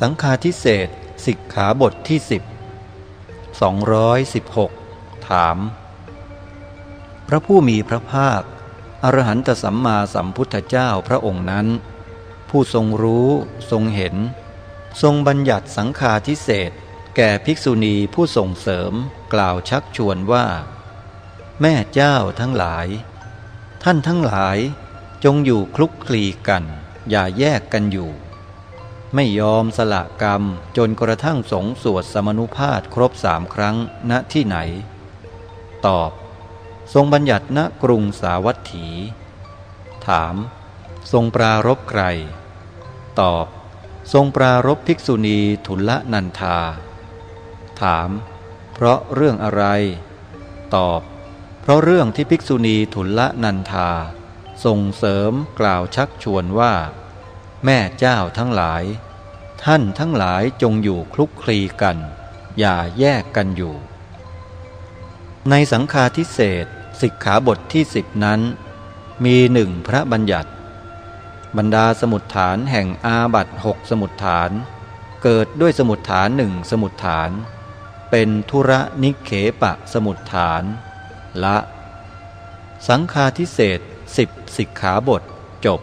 สังฆาทิเศษสิกขาบทที่สิบสองร้อยสิบหกถาม พระผู้มีพระภาค อรหันตสัมมาสัมพุทธเจ้าพระองค์นั้น ผู้ทรงรู้ทรงเห็น ทรงบัญญัติสังฆาทิเศษแก่ภิกษุณีผู้ส่งเสริมกล่าวชักชวนว่า แม่เจ้าทั้งหลาย ท่านทั้งหลายจงอยู่คลุกคลีกัน อย่าแยกกันอยู่ ไม่ยอมสละกรรม จนกระทั่งสงสวดสมนุภาพครบสามครั้งณที่ไหน ตอบ ทรงบัญญัติณกรุงสาวัตถี ถาม ทรงปรารบใคร ตอบ ทรงปรารบภิกษุณีทุลนันธา ถาม เพราะเรื่องอะไร ตอบ เพราะเรื่องที่ภิกษุณีทุลนันธาส่งเสริมกล่าวชักชวนว่า แม่เจ้าทั้งหลาย ท่านทั้งหลายจงอยู่คลุกคลีกัน อย่าแยกกันอยู่ ในสังฆาทิเศษสิกขาบทที่สิบนั้น มีหนึ่งพระบัญญัติ บรรดาสมุดฐานแห่งอาบัตหกสมุดฐาน เกิดด้วยสมุดฐานหนึ่งสมุดฐาน เป็นธุระนิเขปะสมุดฐาน ละ สังฆาทิเศษสิบสิกขาบทจบ